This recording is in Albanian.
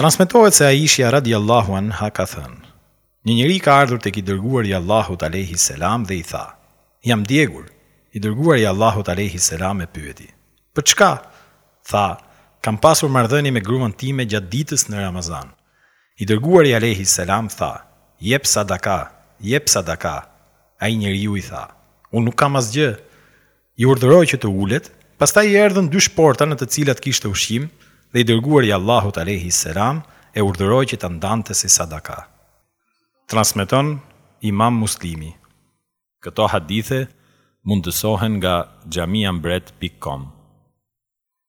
Transmetohet se Aishja radijallahu anha ka thënë, Një njeri ka ardhur tek i Dërguari i Allahut alejhi selam dhe i tha, Jam djegur. I Dërguari i Allahut alejhi selam e pyeti, Për çka? Tha, Kam pasur marrëdhënie me gruan time gjatë ditës në Ramazan. I Dërguari alejhi selam tha, Jep sadaka, jep sadaka. Ai njeriu i tha, Unë nuk kam asgjë. I urdhëroi që të ulet, pastaj i erdhën dy shporta në të cilat kishte ushqim dhe i Dërguari i Allahut alejhi selam e urdhëroi që ta ndante si sadaka. Transmeton Imam Muslimi. Këto hadithe mundësohen nga xhamiambret pikë kom.